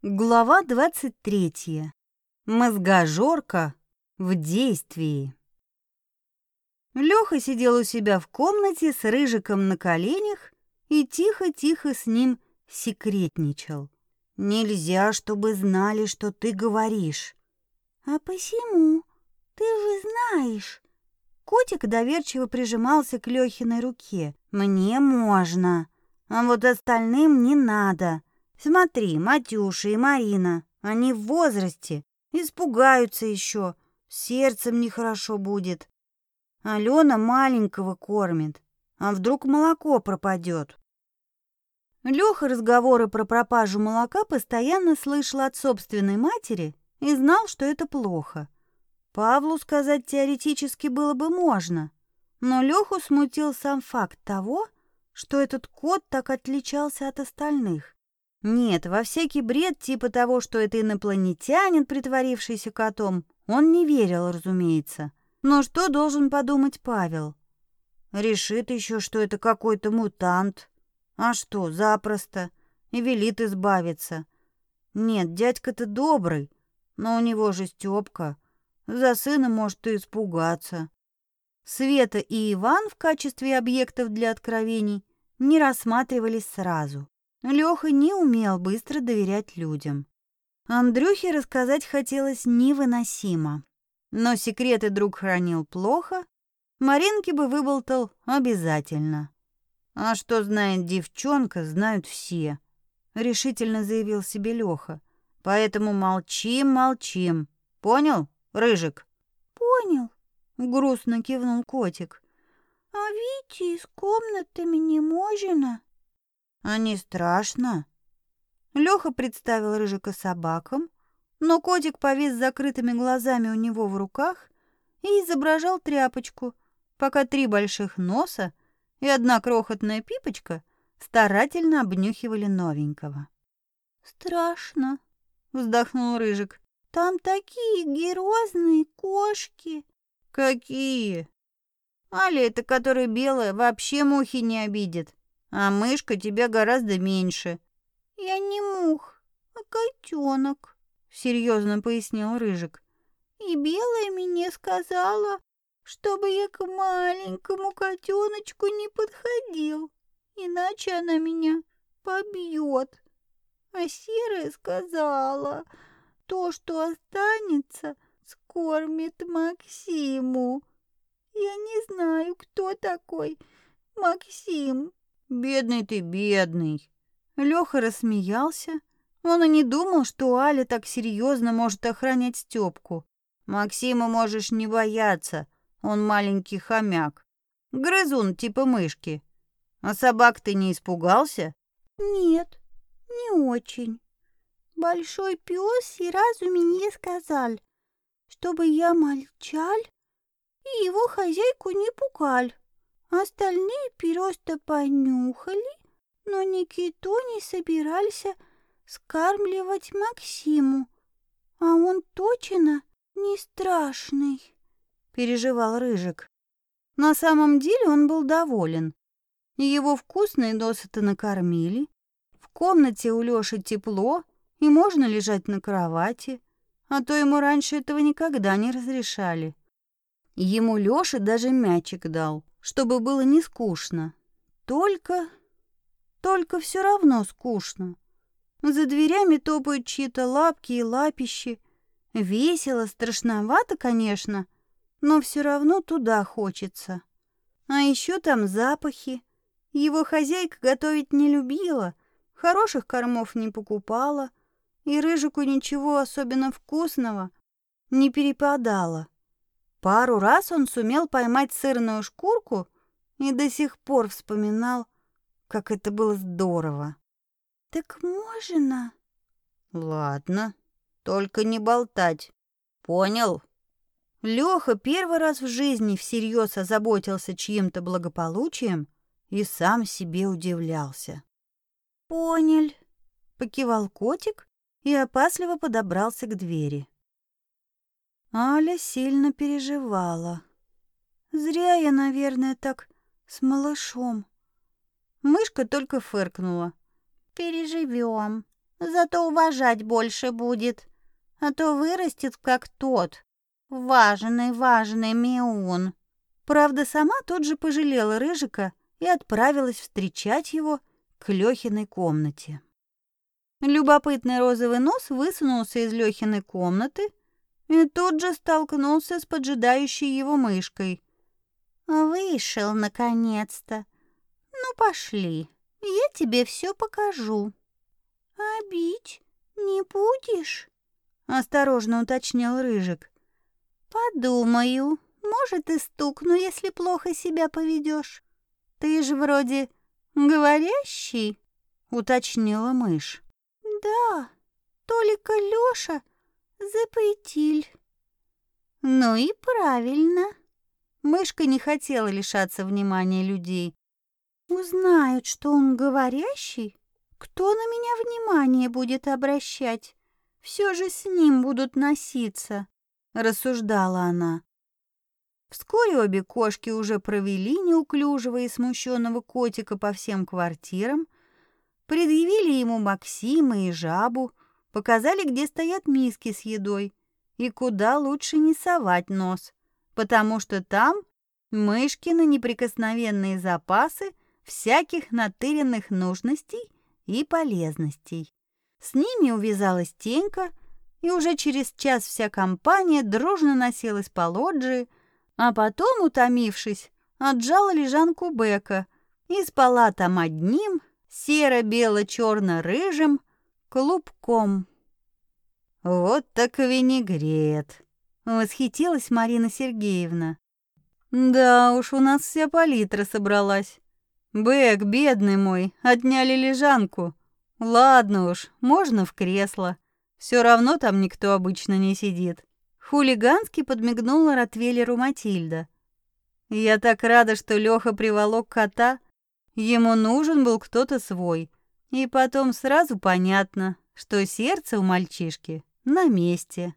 Глава 23. Мозгожорка в действии. Лёха сидел у себя в комнате с рыжиком на коленях и тихо-тихо с ним секретничал. «Нельзя, чтобы знали, что ты говоришь». «А посему? Ты же знаешь». Котик доверчиво прижимался к Лёхиной руке. «Мне можно, а вот остальным не надо». Смотри, Матюша и Марина, они в возрасте, испугаются еще, сердцем нехорошо будет. Алена маленького кормит, а вдруг молоко пропадет. Леха разговоры про пропажу молока постоянно слышал от собственной матери и знал, что это плохо. Павлу сказать теоретически было бы можно, но Леху смутил сам факт того, что этот кот так отличался от остальных. Нет, во всякий бред типа того, что это инопланетянин, притворившийся котом, он не верил, разумеется. Но что должен подумать Павел? Решит еще, что это какой-то мутант. А что, запросто. И велит избавиться. Нет, дядька-то добрый, но у него же Стёпка. За сына может и испугаться. Света и Иван в качестве объектов для откровений не рассматривались сразу. Лёха не умел быстро доверять людям. Андрюхе рассказать хотелось невыносимо. Но секреты друг хранил плохо, Маринке бы выболтал обязательно. А что знает девчонка, знают все, решительно заявил себе Лёха. Поэтому молчим, молчим. Понял, рыжик? Понял, грустно кивнул котик. А Вите из комнатами не можно. А не страшно? Лёха представил Рыжика собакам, но котик повис с закрытыми глазами у него в руках и изображал тряпочку, пока три больших носа и одна крохотная пипочка старательно обнюхивали новенького. «Страшно», — вздохнул Рыжик. «Там такие герозные кошки». «Какие?» «Аля, это которая белая, вообще мухи не обидит а мышка тебя гораздо меньше». «Я не мух, а котенок», — серьезно пояснил Рыжик. «И белая мне сказала, чтобы я к маленькому котеночку не подходил, иначе она меня побьет. А серая сказала, то, что останется, скормит Максиму. Я не знаю, кто такой Максим». Бедный ты, бедный. Лёха рассмеялся. Он и не думал, что Аля так серьезно может охранять Стёпку. Максима можешь не бояться, он маленький хомяк. Грызун типа мышки. А собак ты не испугался? Нет, не очень. Большой пес и разу мне сказал, чтобы я молчал и его хозяйку не пугал. Остальные просто понюхали, но никто не собирался скармливать Максиму, а он точно не страшный, переживал Рыжик. На самом деле он был доволен. Его вкусно и досыта накормили. В комнате у Лёши тепло, и можно лежать на кровати, а то ему раньше этого никогда не разрешали. Ему Лёша даже мячик дал чтобы было не скучно. Только... только все равно скучно. За дверями топают чьи-то лапки и лапищи. Весело, страшновато, конечно, но все равно туда хочется. А еще там запахи. Его хозяйка готовить не любила, хороших кормов не покупала, и Рыжику ничего особенно вкусного не перепадало. Пару раз он сумел поймать сырную шкурку и до сих пор вспоминал, как это было здорово. «Так можно?» «Ладно, только не болтать. Понял?» Лёха первый раз в жизни всерьез озаботился чьим-то благополучием и сам себе удивлялся. «Понял», — покивал котик и опасливо подобрался к двери. Аля сильно переживала. Зря я, наверное, так с малышом. Мышка только фыркнула. Переживем. зато уважать больше будет, а то вырастет как тот. Важный, важный Миун. Правда, сама тут же пожалела Рыжика и отправилась встречать его к Лёхиной комнате. Любопытный розовый нос высунулся из Лёхиной комнаты и тут же столкнулся с поджидающей его мышкой. «Вышел, наконец-то. Ну, пошли, я тебе все покажу». «А бить не будешь?» — осторожно уточнил Рыжик. «Подумаю. Может, и стукну, если плохо себя поведешь. Ты же вроде говорящий», — уточнила мышь. «Да, только Лёша запретил». «Ну и правильно». Мышка не хотела лишаться внимания людей. «Узнают, что он говорящий, кто на меня внимание будет обращать? Все же с ним будут носиться», — рассуждала она. Вскоре обе кошки уже провели неуклюжего и смущенного котика по всем квартирам, предъявили ему Максима и жабу, показали, где стоят миски с едой и куда лучше не совать нос, потому что там мышкины неприкосновенные запасы всяких натыренных нужностей и полезностей. С ними увязалась Тенька, и уже через час вся компания дружно носилась по лоджии, а потом, утомившись, отжала лежанку Бека и спала там одним, серо-бело-черно-рыжим, клубком. «Вот так винегрет!» — восхитилась Марина Сергеевна. «Да уж, у нас вся палитра собралась. Бэк, бедный мой, отняли лежанку. Ладно уж, можно в кресло. Все равно там никто обычно не сидит». Хулигански подмигнула Ротвейлеру Матильда. «Я так рада, что Лёха приволок кота. Ему нужен был кто-то свой. И потом сразу понятно, что сердце у мальчишки на месте».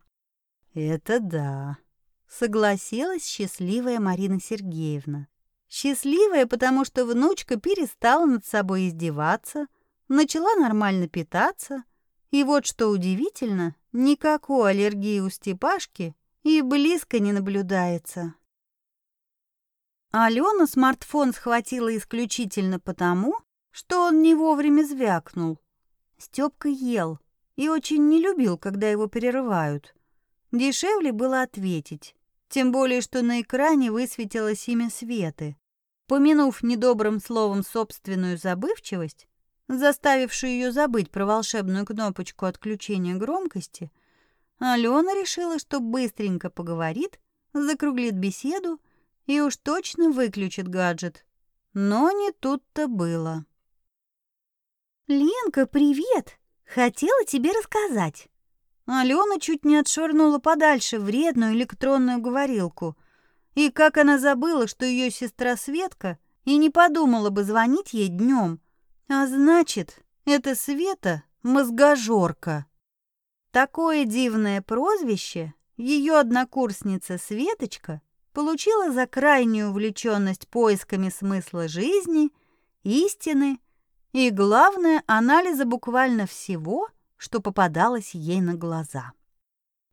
«Это да», — согласилась счастливая Марина Сергеевна. Счастливая, потому что внучка перестала над собой издеваться, начала нормально питаться, и вот что удивительно, никакой аллергии у Степашки и близко не наблюдается. Алена смартфон схватила исключительно потому, что он не вовремя звякнул. Стёпка ел и очень не любил, когда его перерывают. Дешевле было ответить, тем более, что на экране высветилось имя Светы. Помянув недобрым словом собственную забывчивость, заставившую ее забыть про волшебную кнопочку отключения громкости, Алена решила, что быстренько поговорит, закруглит беседу и уж точно выключит гаджет. Но не тут-то было. «Ленка, привет! Хотела тебе рассказать». Алена чуть не отшвырнула подальше вредную электронную говорилку. И как она забыла, что ее сестра Светка и не подумала бы звонить ей днем, а значит, это Света мозгожорка. Такое дивное прозвище ее однокурсница Светочка получила за крайнюю увлеченность поисками смысла жизни, истины и, главное, анализа буквально всего, что попадалось ей на глаза.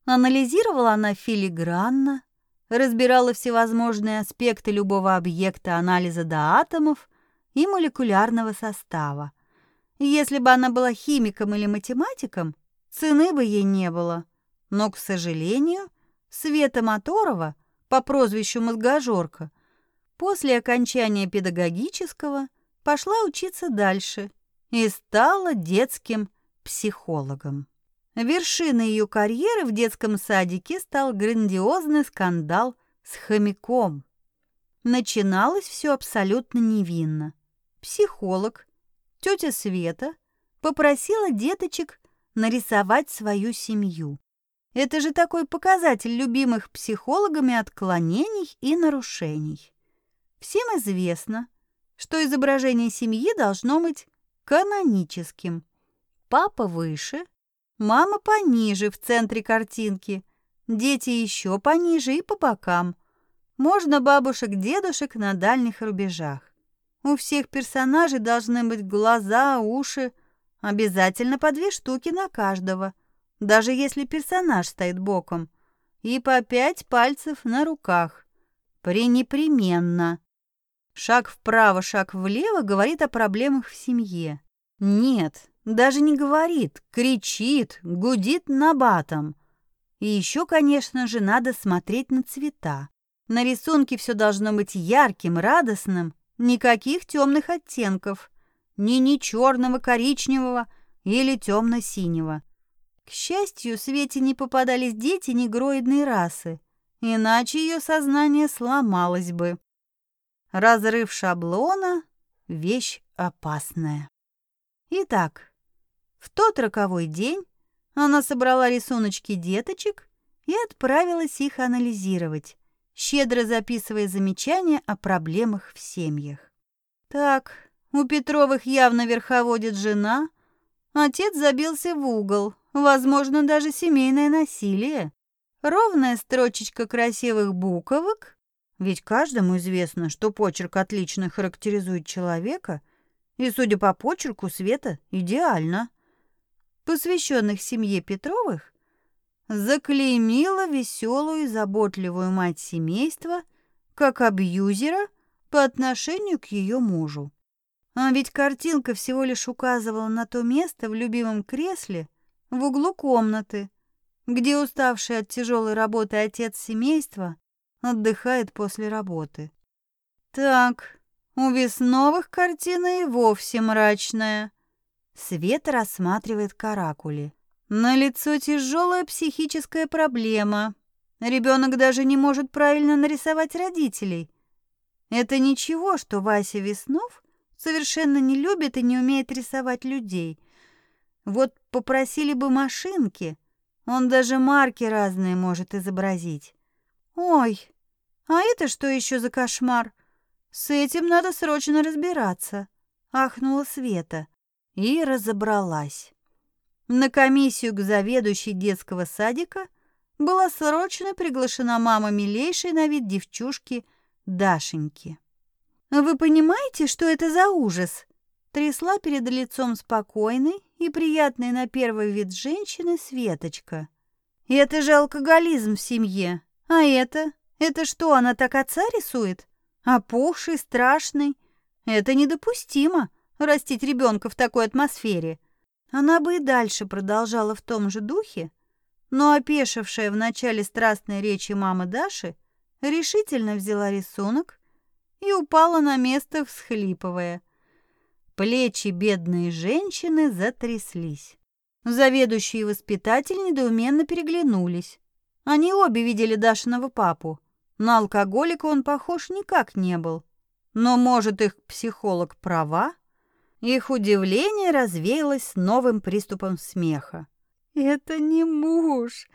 Анализировала она филигранно, разбирала всевозможные аспекты любого объекта анализа до атомов и молекулярного состава. Если бы она была химиком или математиком, цены бы ей не было. Но, к сожалению, Света Моторова по прозвищу Мозгожорка после окончания педагогического пошла учиться дальше и стала детским психологом. Вершиной ее карьеры в детском садике стал грандиозный скандал с хомяком. Начиналось все абсолютно невинно психолог, тетя Света, попросила деточек нарисовать свою семью. Это же такой показатель любимых психологами отклонений и нарушений. Всем известно, что изображение семьи должно быть каноническим. Папа выше, мама пониже в центре картинки, дети еще пониже и по бокам. Можно бабушек-дедушек на дальних рубежах. У всех персонажей должны быть глаза, уши, Обязательно по две штуки на каждого, даже если персонаж стоит боком. И по пять пальцев на руках. Пренепременно. Шаг вправо, шаг влево говорит о проблемах в семье. Нет, даже не говорит, кричит, гудит набатом. И еще, конечно же, надо смотреть на цвета. На рисунке все должно быть ярким, радостным, никаких темных оттенков, ни ни черного, коричневого или темно-синего. К счастью, Свете не попадались дети негроидной расы, иначе ее сознание сломалось бы. Разрыв шаблона — вещь опасная. Итак, в тот роковой день она собрала рисуночки деточек и отправилась их анализировать, щедро записывая замечания о проблемах в семьях. Так, у Петровых явно верховодит жена, отец забился в угол, возможно, даже семейное насилие. Ровная строчечка красивых буквок ведь каждому известно, что почерк отлично характеризует человека, и, судя по почерку, Света идеально. Посвященных семье Петровых заклеймила веселую и заботливую мать семейства как абьюзера по отношению к ее мужу. А ведь картинка всего лишь указывала на то место в любимом кресле в углу комнаты, где уставший от тяжелой работы отец семейства отдыхает после работы. Так, у Весновых картина и вовсе мрачная. Света рассматривает каракули. На лицо тяжелая психическая проблема. Ребенок даже не может правильно нарисовать родителей. Это ничего, что Вася Веснов совершенно не любит и не умеет рисовать людей. Вот попросили бы машинки, он даже марки разные может изобразить. Ой, а это что еще за кошмар? С этим надо срочно разбираться, ахнула Света и разобралась. На комиссию к заведующей детского садика была срочно приглашена мама милейшей на вид девчушки Дашеньки. «Вы понимаете, что это за ужас?» Трясла перед лицом спокойной и приятной на первый вид женщины Светочка. «Это же алкоголизм в семье, а это? Это что, она так отца рисует? Опухший, страшный? Это недопустимо, растить ребенка в такой атмосфере. Она бы и дальше продолжала в том же духе, но опешившая в начале страстной речи мама Даши решительно взяла рисунок и упала на место, всхлипывая. Плечи бедной женщины затряслись. Заведующий и воспитатель недоуменно переглянулись. Они обе видели Дашиного папу. На алкоголика он похож никак не был. Но, может, их психолог права? Их удивление развеялось новым приступом смеха. «Это не муж!»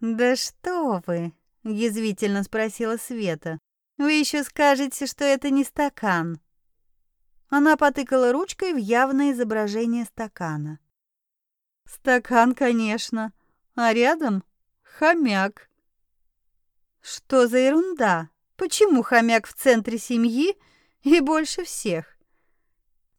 «Да что вы!» — язвительно спросила Света. «Вы еще скажете, что это не стакан!» Она потыкала ручкой в явное изображение стакана. «Стакан, конечно, а рядом хомяк. Что за ерунда? Почему хомяк в центре семьи и больше всех?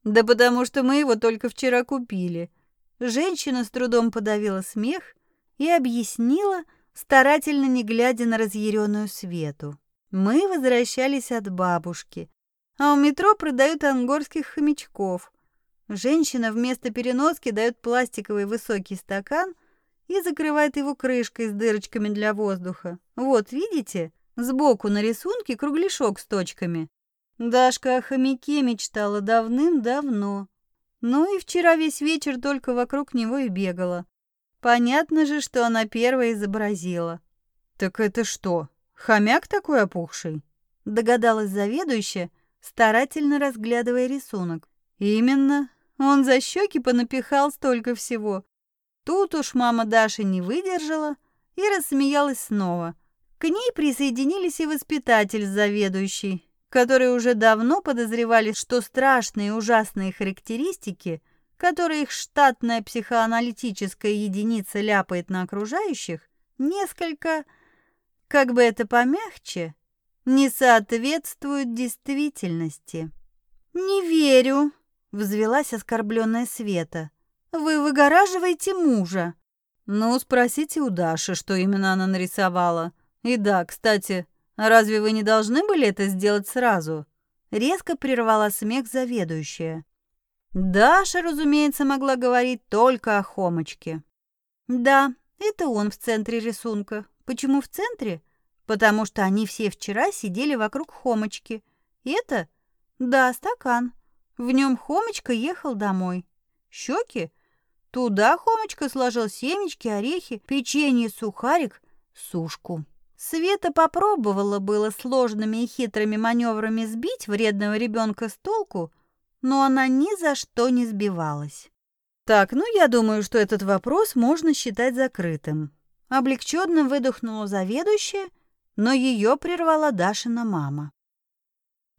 Да потому что мы его только вчера купили. Женщина с трудом подавила смех и объяснила, старательно не глядя на разъяренную Свету. Мы возвращались от бабушки, а у метро продают ангорских хомячков. Женщина вместо переноски дает пластиковый высокий стакан и закрывает его крышкой с дырочками для воздуха. Вот, видите? Сбоку на рисунке кругляшок с точками. Дашка о хомяке мечтала давным-давно. Ну и вчера весь вечер только вокруг него и бегала. Понятно же, что она первая изобразила. «Так это что, хомяк такой опухший?» Догадалась заведующая, старательно разглядывая рисунок. «Именно. Он за щеки понапихал столько всего. Тут уж мама Даши не выдержала и рассмеялась снова. К ней присоединились и воспитатель заведующий, которые уже давно подозревали, что страшные ужасные характеристики, которые их штатная психоаналитическая единица ляпает на окружающих, несколько, как бы это помягче, не соответствуют действительности. «Не верю», — взвелась оскорбленная Света — Вы выгораживаете мужа. Ну, спросите у Даши, что именно она нарисовала. И да, кстати, разве вы не должны были это сделать сразу? Резко прервала смех заведующая. Даша, разумеется, могла говорить только о Хомочке. Да, это он в центре рисунка. Почему в центре? Потому что они все вчера сидели вокруг Хомочки. И это? Да, стакан. В нем Хомочка ехал домой. Щеки? Туда Хомочка сложил семечки, орехи, печенье, сухарик, сушку. Света попробовала было сложными и хитрыми маневрами сбить вредного ребенка с толку, но она ни за что не сбивалась. Так, ну я думаю, что этот вопрос можно считать закрытым. Облегченно выдохнула заведующая, но ее прервала Дашина мама.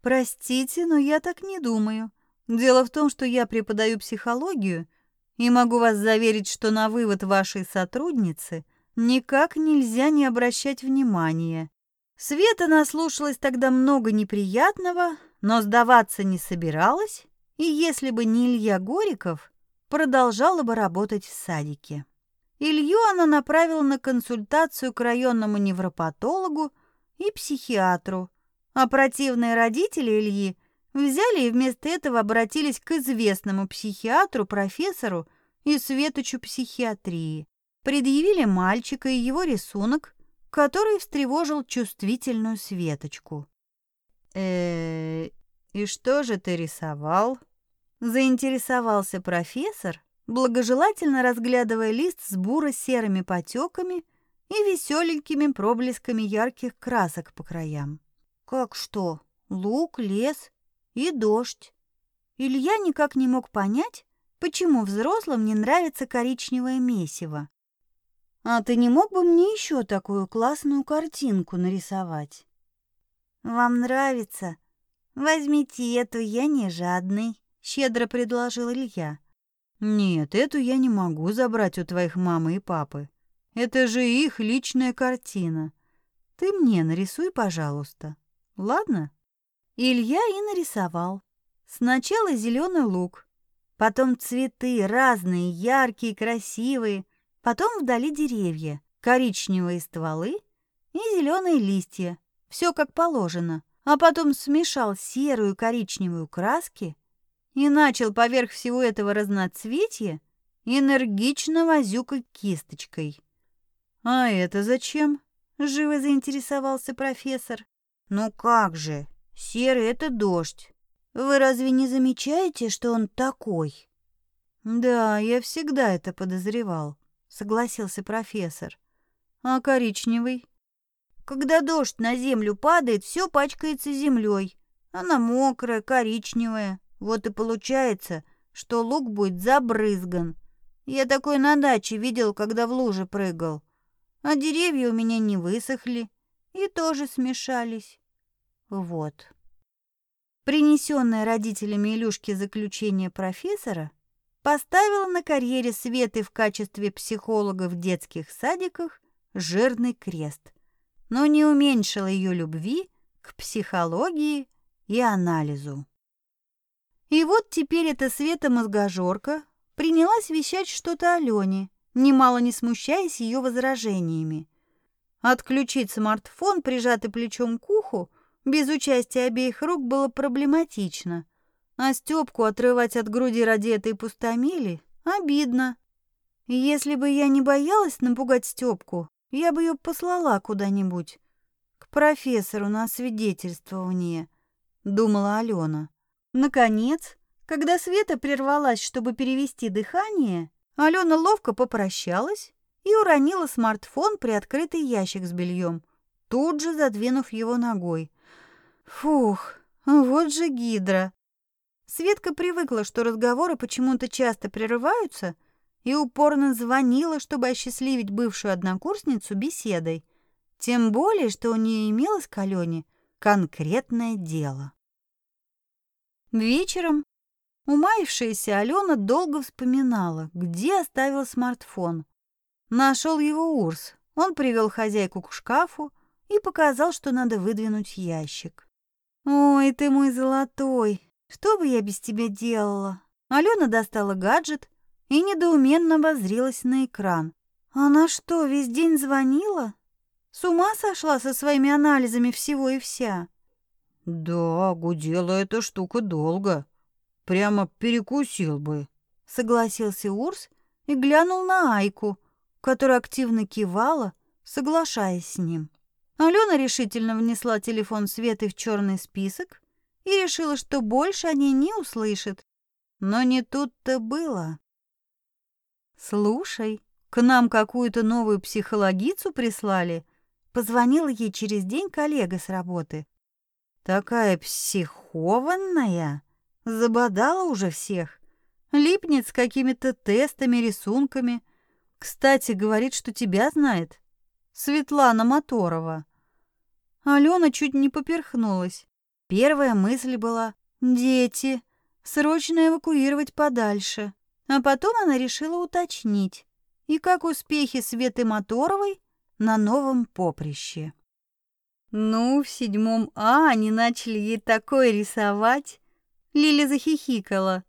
Простите, но я так не думаю. Дело в том, что я преподаю психологию и могу вас заверить, что на вывод вашей сотрудницы никак нельзя не обращать внимания. Света наслушалась тогда много неприятного, но сдаваться не собиралась и если бы не Илья Гориков, продолжала бы работать в садике. Илью она направила на консультацию к районному невропатологу и психиатру, а противные родители Ильи взяли и вместо этого обратились к известному психиатру, профессору и светочу психиатрии. Предъявили мальчика и его рисунок, который встревожил чувствительную Светочку. э «И что же ты рисовал?» Заинтересовался профессор, благожелательно разглядывая лист с буро-серыми потеками и веселенькими проблесками ярких красок по краям. «Как что? Лук, лес и дождь». Илья никак не мог понять, почему взрослым не нравится коричневое месиво. «А ты не мог бы мне еще такую классную картинку нарисовать?» «Вам нравится?» «Возьмите эту, я не жадный», — щедро предложил Илья. «Нет, эту я не могу забрать у твоих мамы и папы. Это же их личная картина. Ты мне нарисуй, пожалуйста. Ладно?» Илья и нарисовал. Сначала зеленый лук, потом цветы разные, яркие, красивые, потом вдали деревья, коричневые стволы и зеленые листья. Все как положено а потом смешал серую и коричневую краски и начал поверх всего этого разноцветия энергично возюкать кисточкой. «А это зачем?» — живо заинтересовался профессор. «Ну как же, серый — это дождь. Вы разве не замечаете, что он такой?» «Да, я всегда это подозревал», — согласился профессор. «А коричневый?» Когда дождь на землю падает, все пачкается землей. Она мокрая, коричневая. Вот и получается, что лук будет забрызган. Я такой на даче видел, когда в луже прыгал. А деревья у меня не высохли и тоже смешались. Вот. Принесенное родителями Илюшки заключение профессора поставило на карьере Светы в качестве психолога в детских садиках жирный крест но не уменьшила ее любви к психологии и анализу. И вот теперь эта Света-мозгожорка принялась вещать что-то Алене, немало не смущаясь ее возражениями. Отключить смартфон, прижатый плечом к уху, без участия обеих рук было проблематично, а Степку отрывать от груди ради этой пустомели обидно. Если бы я не боялась напугать Степку, я бы ее послала куда-нибудь, к профессору на свидетельствование, думала Алена. Наконец, когда Света прервалась, чтобы перевести дыхание, Алена ловко попрощалась и уронила смартфон при открытый ящик с бельем, тут же задвинув его ногой. Фух, вот же гидра. Светка привыкла, что разговоры почему-то часто прерываются, и упорно звонила, чтобы осчастливить бывшую однокурсницу беседой. Тем более, что у нее имелось к Алене конкретное дело. Вечером умаившаяся Алена долго вспоминала, где оставил смартфон. Нашел его Урс. Он привел хозяйку к шкафу и показал, что надо выдвинуть ящик. «Ой, ты мой золотой! Что бы я без тебя делала?» Алена достала гаджет и недоуменно воззрилась на экран. Она что, весь день звонила? С ума сошла со своими анализами всего и вся? Да, гудела эта штука долго. Прямо перекусил бы, согласился Урс и глянул на Айку, которая активно кивала, соглашаясь с ним. Алена решительно внесла телефон Светы в черный список и решила, что больше о ней не услышит. Но не тут-то было. «Слушай, к нам какую-то новую психологицу прислали?» Позвонила ей через день коллега с работы. «Такая психованная!» Забодала уже всех. Липнет с какими-то тестами, рисунками. Кстати, говорит, что тебя знает. Светлана Моторова. Алена чуть не поперхнулась. Первая мысль была «Дети, срочно эвакуировать подальше». А потом она решила уточнить, и как успехи Светы Моторовой на новом поприще. Ну, в седьмом А они начали ей такое рисовать. Лиля захихикала.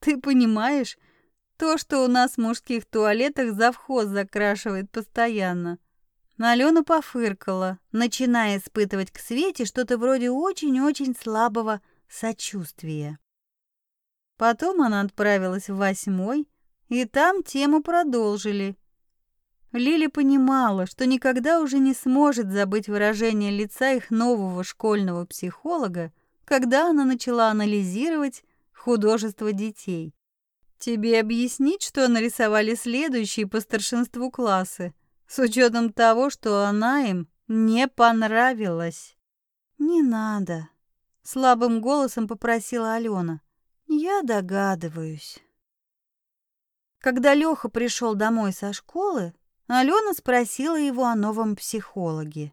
Ты понимаешь, то, что у нас в мужских туалетах завхоз закрашивает постоянно. Алена пофыркала, начиная испытывать к Свете что-то вроде очень-очень слабого сочувствия. Потом она отправилась в восьмой, и там тему продолжили. Лили понимала, что никогда уже не сможет забыть выражение лица их нового школьного психолога, когда она начала анализировать художество детей. «Тебе объяснить, что нарисовали следующие по старшинству классы?» С учетом того, что она им не понравилась. «Не надо», — слабым голосом попросила Алена. «Я догадываюсь». Когда Лёха пришел домой со школы, Алена спросила его о новом психологе.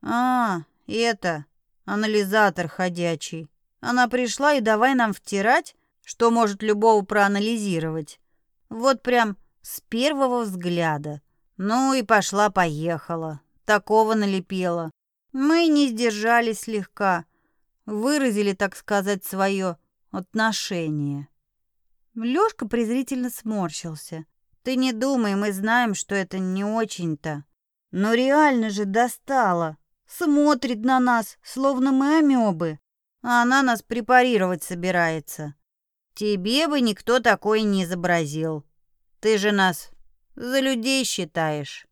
«А, это, анализатор ходячий. Она пришла и давай нам втирать, что может любого проанализировать. Вот прям с первого взгляда. Ну и пошла-поехала. Такого налепила. Мы не сдержались слегка. Выразили, так сказать, свое отношение. Лёшка презрительно сморщился. Ты не думай, мы знаем, что это не очень-то. Но реально же достала. Смотрит на нас, словно мы амебы. А она нас препарировать собирается. Тебе бы никто такой не изобразил. Ты же нас за людей считаешь.